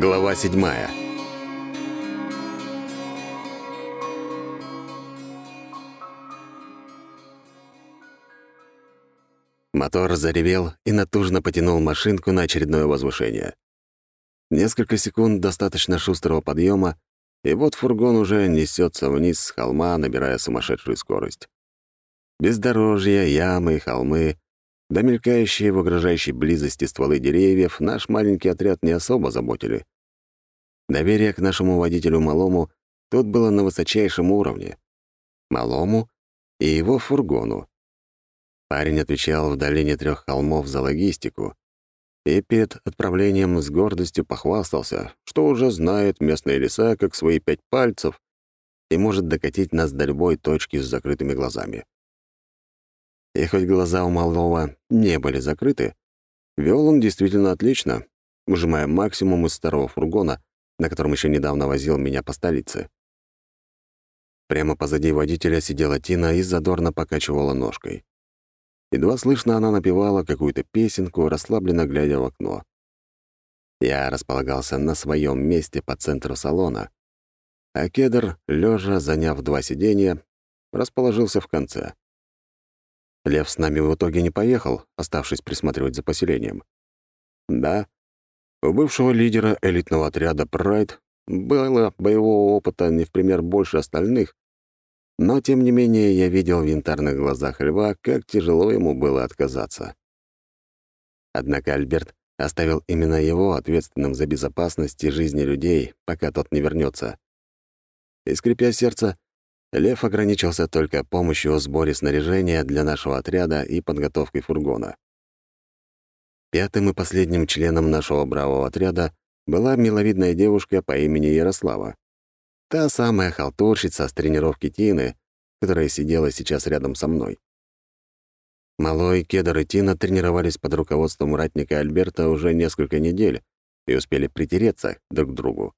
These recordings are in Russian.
Глава седьмая. Мотор заревел и натужно потянул машинку на очередное возвышение. Несколько секунд достаточно шустрого подъема, и вот фургон уже несется вниз с холма, набирая сумасшедшую скорость. Бездорожья, ямы холмы, да мелькающие в угрожающей близости стволы деревьев наш маленький отряд не особо заботили. Доверие к нашему водителю Малому тут было на высочайшем уровне. Малому и его фургону. Парень отвечал в долине трех холмов за логистику и перед отправлением с гордостью похвастался, что уже знает местные леса как свои пять пальцев и может докатить нас до любой точки с закрытыми глазами. И хоть глаза у малого не были закрыты, вел он действительно отлично, выжимая максимум из старого фургона, на котором еще недавно возил меня по столице. Прямо позади водителя сидела Тина и задорно покачивала ножкой. Едва слышно она напевала какую-то песенку, расслабленно глядя в окно. Я располагался на своем месте по центру салона, а кедр, лежа, заняв два сиденья, расположился в конце. Лев с нами в итоге не поехал, оставшись присматривать за поселением. Да, у бывшего лидера элитного отряда «Прайд» было боевого опыта не в пример больше остальных, но, тем не менее, я видел в янтарных глазах льва, как тяжело ему было отказаться. Однако Альберт оставил именно его ответственным за безопасность и жизни людей, пока тот не вернется. И, скрипя сердце, Лев ограничился только помощью в сборе снаряжения для нашего отряда и подготовкой фургона. Пятым и последним членом нашего бравого отряда была миловидная девушка по имени Ярослава. Та самая халтурщица с тренировки Тины, которая сидела сейчас рядом со мной. Малой, Кедр и Тина тренировались под руководством ратника Альберта уже несколько недель и успели притереться друг к другу.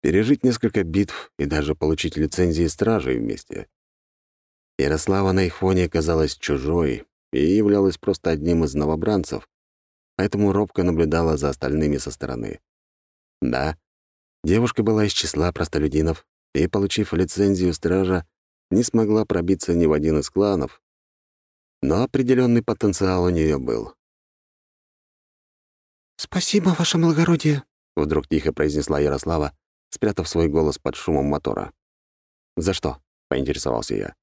Пережить несколько битв и даже получить лицензии стражей вместе. Ярослава на их фоне казалась чужой и являлась просто одним из новобранцев, поэтому робко наблюдала за остальными со стороны. Да, Девушка была из числа простолюдинов и, получив лицензию стража, не смогла пробиться ни в один из кланов, но определенный потенциал у нее был. «Спасибо, ваше благородие», — вдруг тихо произнесла Ярослава, спрятав свой голос под шумом мотора. «За что?» — поинтересовался я.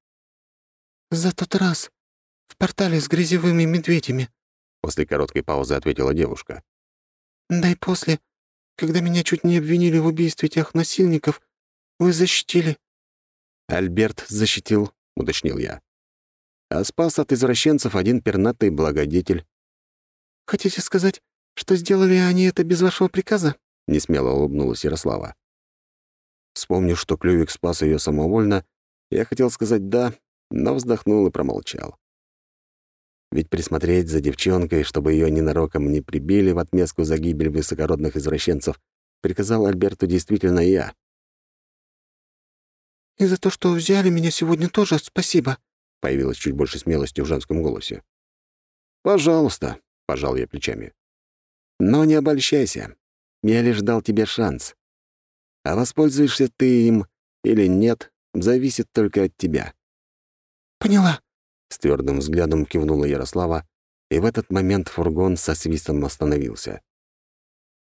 «За тот раз. В портале с грязевыми медведями», — после короткой паузы ответила девушка. «Да и после, когда меня чуть не обвинили в убийстве тех насильников, вы защитили». «Альберт защитил», — уточнил я. «А спас от извращенцев один пернатый благодетель». «Хотите сказать, что сделали они это без вашего приказа?» — несмело улыбнулась Ярослава. Вспомнив, что Клювик спас ее самовольно, я хотел сказать «да», но вздохнул и промолчал. Ведь присмотреть за девчонкой, чтобы ее ненароком не прибили в отместку за гибель высокородных извращенцев, приказал Альберту действительно я. «И за то, что взяли меня сегодня тоже спасибо», — появилась чуть больше смелости в женском голосе. «Пожалуйста», — пожал я плечами. «Но не обольщайся. Я лишь дал тебе шанс. А воспользуешься ты им или нет, зависит только от тебя». «Поняла», с твердым взглядом кивнула Ярослава, и в этот момент фургон со свистом остановился.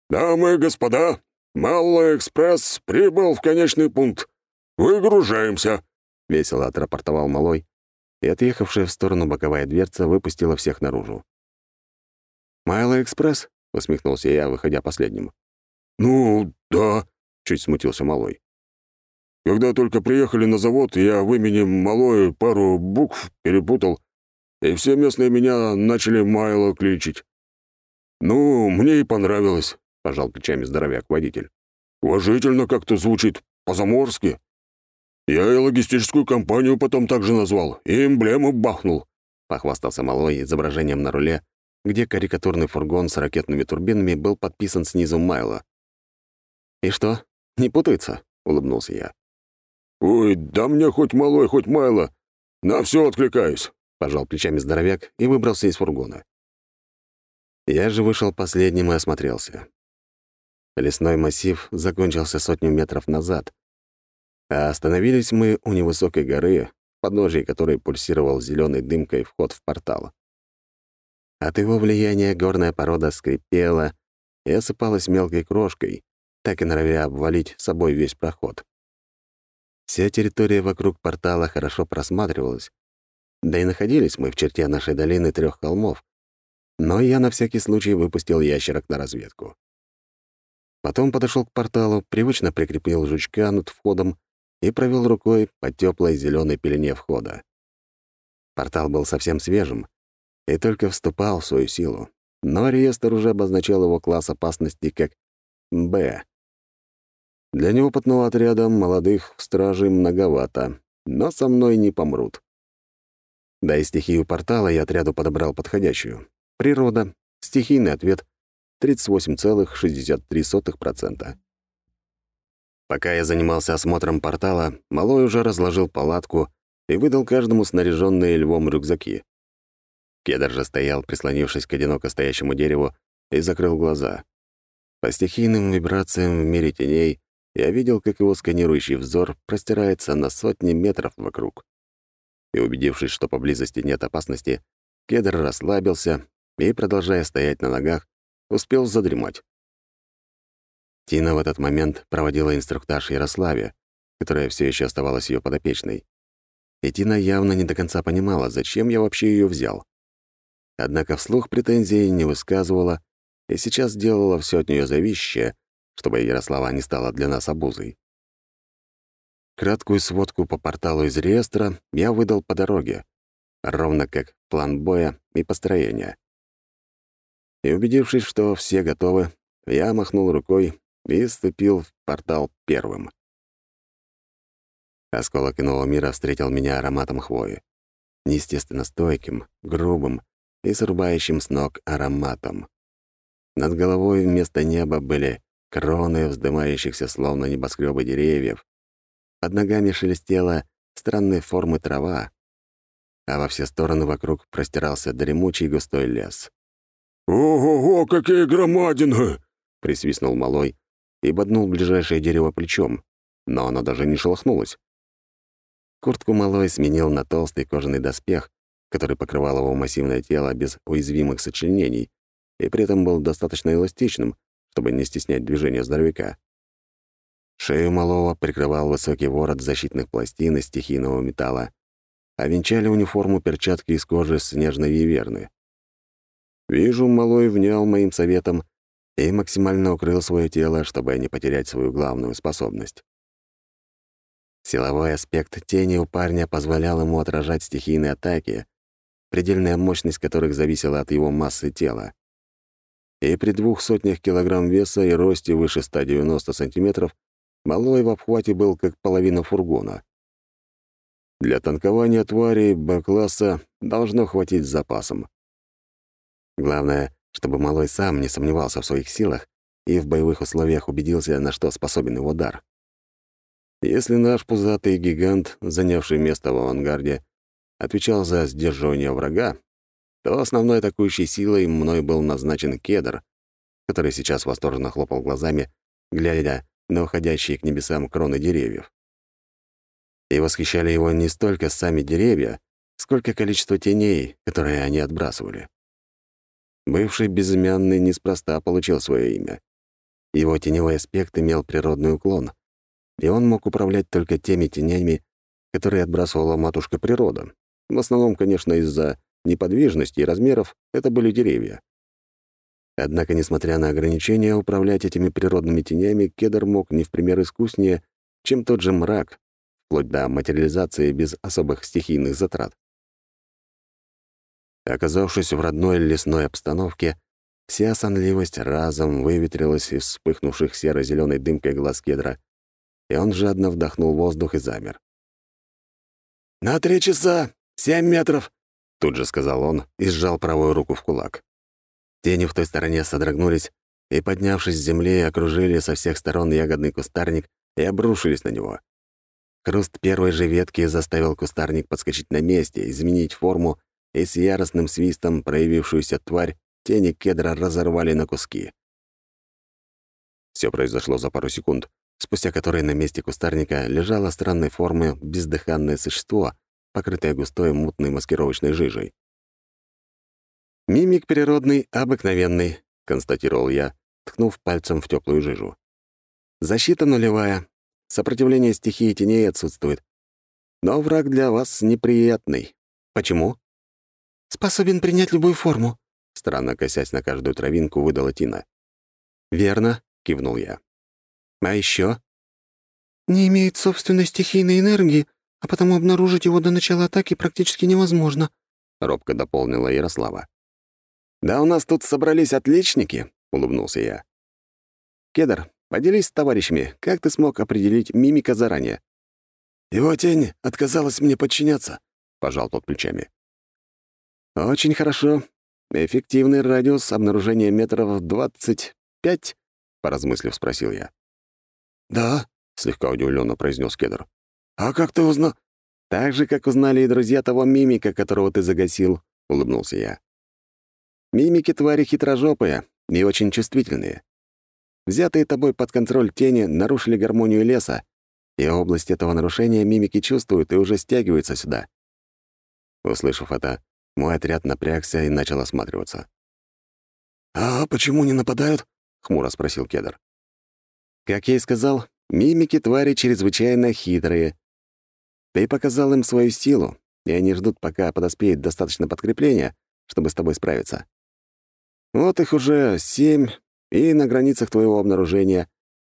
«Дамы и господа, Малый экспресс прибыл в конечный пункт. Выгружаемся!» — весело отрапортовал Малой, и отъехавшая в сторону боковая дверца выпустила всех наружу. «Майло экспресс?» — усмехнулся я, выходя последним. «Ну, да», — чуть смутился Малой. Когда только приехали на завод, я в имени Малой пару букв перепутал, и все местные меня начали Майло кличить. Ну, мне и понравилось, — пожал плечами здоровяк-водитель. Уважительно как-то звучит, по-заморски. Я и логистическую компанию потом также назвал, и эмблему бахнул, — похвастался Малой изображением на руле, где карикатурный фургон с ракетными турбинами был подписан снизу Майло. «И что, не путается?» — улыбнулся я. «Ой, да мне хоть малой, хоть майло. На все откликаюсь», — пожал плечами здоровяк и выбрался из фургона. Я же вышел последним и осмотрелся. Лесной массив закончился сотню метров назад, а остановились мы у невысокой горы, подножии которой пульсировал зеленой дымкой вход в портал. От его влияния горная порода скрипела и осыпалась мелкой крошкой, так и норовя обвалить собой весь проход. Вся территория вокруг портала хорошо просматривалась, да и находились мы в черте нашей долины трех холмов, но я на всякий случай выпустил ящерок на разведку. Потом подошел к порталу, привычно прикрепил жучка над входом и провел рукой по теплой зеленой пелене входа. Портал был совсем свежим и только вступал в свою силу, но реестр уже обозначал его класс опасности как «Б». Для неопытного отряда молодых стражей многовато, но со мной не помрут. Да и стихию портала я отряду подобрал подходящую. Природа, стихийный ответ — 38,63%. Пока я занимался осмотром портала, Малой уже разложил палатку и выдал каждому снаряженные львом рюкзаки. Кедр же стоял, прислонившись к одиноко стоящему дереву, и закрыл глаза. По стихийным вибрациям в мире теней я видел, как его сканирующий взор простирается на сотни метров вокруг. И убедившись, что поблизости нет опасности, кедр расслабился и, продолжая стоять на ногах, успел задремать. Тина в этот момент проводила инструктаж Ярославе, которая все еще оставалась ее подопечной. И Тина явно не до конца понимала, зачем я вообще ее взял. Однако вслух претензий не высказывала и сейчас делала все от нее зависящее, чтобы Ярослава не стала для нас обузой. Краткую сводку по порталу из реестра я выдал по дороге, ровно как план боя и построения. И убедившись, что все готовы, я махнул рукой и вступил в портал первым. Осколок иного мира встретил меня ароматом хвои. Неестественно стойким, грубым и срубающим с ног ароматом. Над головой вместо неба были кроны вздымающихся словно небоскребы деревьев. Под ногами шелестела странной формы трава, а во все стороны вокруг простирался дремучий густой лес. «Ого-го, какие громадины!» — присвистнул малой, и боднул ближайшее дерево плечом, но оно даже не шелохнулось. Куртку малой сменил на толстый кожаный доспех, который покрывал его массивное тело без уязвимых сочленений, и при этом был достаточно эластичным, чтобы не стеснять движения здоровяка. Шею малого прикрывал высокий ворот защитных пластин из стихийного металла, а венчали униформу перчатки из кожи снежной виверны. Вижу, малой внял моим советом и максимально укрыл свое тело, чтобы не потерять свою главную способность. Силовой аспект тени у парня позволял ему отражать стихийные атаки, предельная мощность которых зависела от его массы тела. И при двух сотнях килограмм веса и росте выше 190 сантиметров малой в обхвате был как половина фургона. Для танкования тварей Б-класса должно хватить с запасом. Главное, чтобы малой сам не сомневался в своих силах и в боевых условиях убедился, на что способен его дар. Если наш пузатый гигант, занявший место в авангарде, отвечал за сдерживание врага, то основной атакующей силой мной был назначен кедр, который сейчас восторженно хлопал глазами, глядя на уходящие к небесам кроны деревьев. И восхищали его не столько сами деревья, сколько количество теней, которые они отбрасывали. Бывший безымянный неспроста получил свое имя. Его теневой аспект имел природный уклон, и он мог управлять только теми тенями, которые отбрасывала матушка природа. В основном, конечно, из-за неподвижности и размеров это были деревья. Однако, несмотря на ограничения, управлять этими природными тенями кедр мог не в пример искуснее, чем тот же мрак, вплоть до материализации без особых стихийных затрат. Оказавшись в родной лесной обстановке, вся сонливость разом выветрилась из вспыхнувших серо зеленой дымкой глаз кедра, и он жадно вдохнул воздух и замер. «На три часа! Семь метров!» — тут же сказал он и сжал правую руку в кулак. Тени в той стороне содрогнулись и, поднявшись с земли, окружили со всех сторон ягодный кустарник и обрушились на него. Хруст первой же ветки заставил кустарник подскочить на месте, изменить форму и с яростным свистом проявившуюся тварь тени кедра разорвали на куски. Все произошло за пару секунд, спустя которые на месте кустарника лежало странной формы бездыханное существо, покрытое густой мутной маскировочной жижей. «Мимик природный, обыкновенный», — констатировал я, ткнув пальцем в теплую жижу. «Защита нулевая, сопротивление стихии теней отсутствует. Но враг для вас неприятный. Почему?» «Способен принять любую форму», — странно косясь на каждую травинку, выдала Тина. «Верно», — кивнул я. «А еще? «Не имеет собственной стихийной энергии, а потому обнаружить его до начала атаки практически невозможно», — робко дополнила Ярослава. «Да у нас тут собрались отличники», — улыбнулся я. «Кедр, поделись с товарищами, как ты смог определить мимика заранее?» «Его тень отказалась мне подчиняться», — пожал тот плечами. «Очень хорошо. Эффективный радиус обнаружения метров двадцать пять?» — поразмыслив, спросил я. «Да», — слегка удивленно произнес Кедр. «А как ты узнал?» «Так же, как узнали и друзья того мимика, которого ты загасил», — улыбнулся я. «Мимики твари хитрожопые и очень чувствительные. Взятые тобой под контроль тени нарушили гармонию леса, и область этого нарушения мимики чувствуют и уже стягиваются сюда». Услышав это, мой отряд напрягся и начал осматриваться. «А почему не нападают?» — хмуро спросил Кедр. «Как я и сказал, Мимики твари чрезвычайно хитрые. Ты показал им свою силу, и они ждут, пока подоспеет достаточно подкрепления, чтобы с тобой справиться. Вот их уже семь, и на границах твоего обнаружения,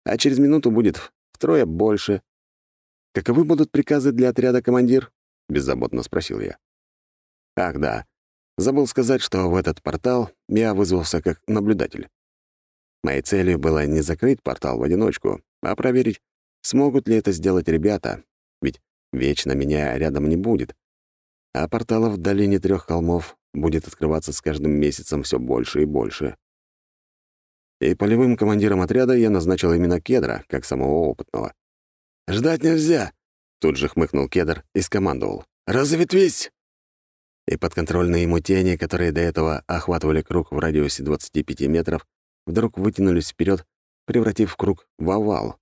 а через минуту будет втрое больше. Каковы будут приказы для отряда, командир? Беззаботно спросил я. Ах, да. Забыл сказать, что в этот портал я вызвался как наблюдатель. Моей целью было не закрыть портал в одиночку, а проверить, смогут ли это сделать ребята, вечно меня рядом не будет. А порталов в долине трех холмов будет открываться с каждым месяцем все больше и больше. И полевым командиром отряда я назначил именно Кедра, как самого опытного. «Ждать нельзя!» — тут же хмыкнул Кедр и скомандовал. «Разветвись!» И подконтрольные ему тени, которые до этого охватывали круг в радиусе 25 метров, вдруг вытянулись вперед превратив круг в овал.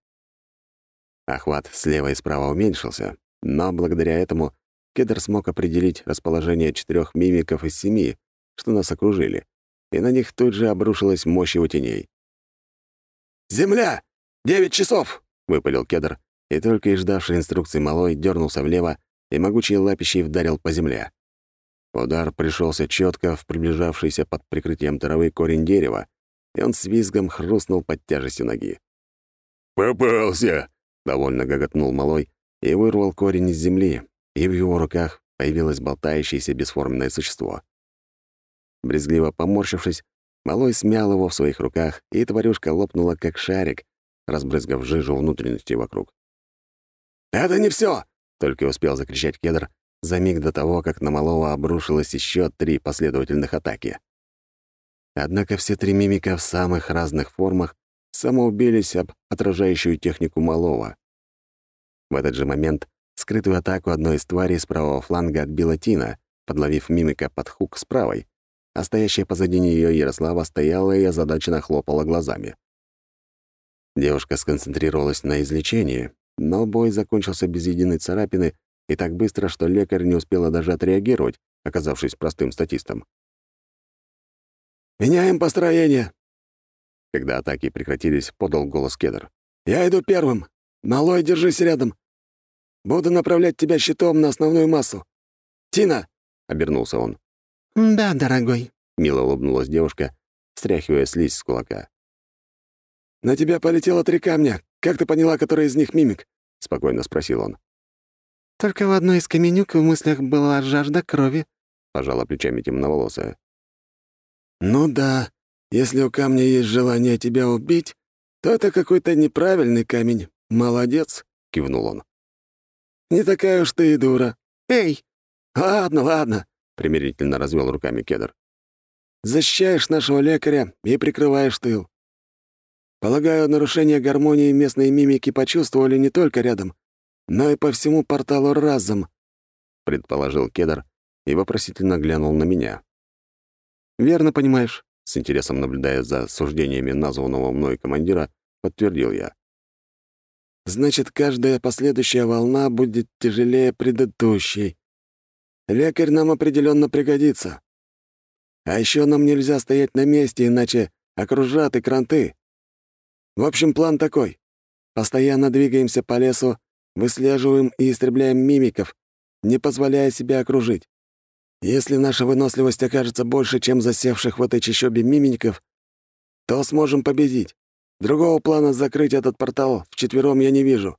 Охват слева и справа уменьшился, но благодаря этому Кедр смог определить расположение четырех мимиков из семи, что нас окружили, и на них тут же обрушилась мощь его теней. «Земля! Девять часов!» — выпалил Кедр, и только и ждавший инструкции малой дернулся влево и могучий лапищей вдарил по земле. Удар пришелся четко в приближавшийся под прикрытием травы корень дерева, и он с визгом хрустнул под тяжестью ноги. «Попался!» — довольно гоготнул малой и вырвал корень из земли, и в его руках появилось болтающееся бесформенное существо. Брезгливо поморщившись, малой смял его в своих руках, и тварюшка лопнула, как шарик, разбрызгав жижу внутренности вокруг. «Это не все! только успел закричать кедр за миг до того, как на малого обрушилось еще три последовательных атаки. Однако все три мимика в самых разных формах самоубились об отражающую технику малого. В этот же момент скрытую атаку одной из тварей с правого фланга отбила Тина, подловив мимика под хук с правой, а стоящая позади нее Ярослава стояла и озадаченно хлопала глазами. Девушка сконцентрировалась на излечении, но бой закончился без единой царапины и так быстро, что лекарь не успела даже отреагировать, оказавшись простым статистом. «Меняем построение!» Когда атаки прекратились, подал голос Кедр. «Я иду первым. Малой, держись рядом. Буду направлять тебя щитом на основную массу. Тина!» — обернулся он. «Да, дорогой», — мило улыбнулась девушка, стряхивая слизь с кулака. «На тебя полетело три камня. Как ты поняла, который из них мимик?» — спокойно спросил он. «Только в одной из каменюк в мыслях была жажда крови», — пожала плечами темноволосая. «Ну да, если у камня есть желание тебя убить, то это какой-то неправильный камень. Молодец», — кивнул он. «Не такая уж ты и дура. Эй! Ладно, ладно», — примирительно развел руками Кедр. «Защищаешь нашего лекаря и прикрываешь тыл. Полагаю, нарушение гармонии местные мимики почувствовали не только рядом, но и по всему порталу разом», — предположил Кедр и вопросительно глянул на меня. «Верно понимаешь», — с интересом наблюдая за суждениями названного мной командира, подтвердил я. «Значит, каждая последующая волна будет тяжелее предыдущей. Лекарь нам определенно пригодится. А еще нам нельзя стоять на месте, иначе окружат и кранты. В общем, план такой. Постоянно двигаемся по лесу, выслеживаем и истребляем мимиков, не позволяя себя окружить. Если наша выносливость окажется больше, чем засевших в этой чащобе мимиков, то сможем победить. Другого плана закрыть этот портал вчетвером я не вижу».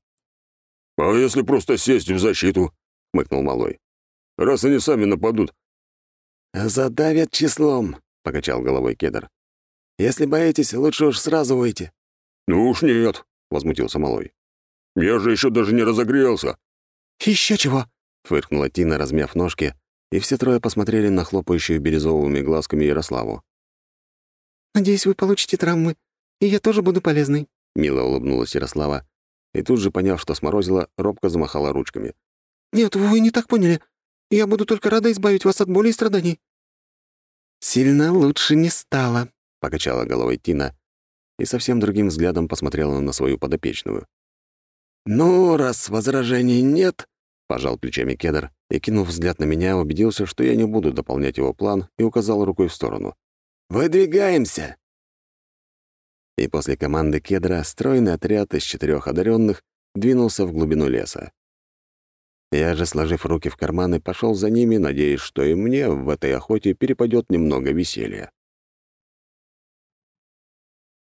«А если просто сесть в защиту?» — хмыкнул Малой. «Раз они сами нападут». «Задавят числом», — покачал головой Кедр. «Если боитесь, лучше уж сразу выйти». «Ну уж нет», — возмутился Малой. «Я же еще даже не разогрелся». Еще чего?» — фыркнула Тина, размяв ножки, и все трое посмотрели на хлопающую бирюзовыми глазками Ярославу. «Надеюсь, вы получите травмы, и я тоже буду полезной», — мило улыбнулась Ярослава, и тут же, поняв, что сморозила, робко замахала ручками. «Нет, вы не так поняли. Я буду только рада избавить вас от боли и страданий». «Сильно лучше не стало», — покачала головой Тина и совсем другим взглядом посмотрела на свою подопечную. «Ну, раз возражений нет», — пожал плечами Кедр и, кинув взгляд на меня, убедился, что я не буду дополнять его план и указал рукой в сторону. «Выдвигаемся!» И после команды Кедра стройный отряд из четырех одаренных двинулся в глубину леса. Я же, сложив руки в карманы, пошел за ними, надеясь, что и мне в этой охоте перепадет немного веселья.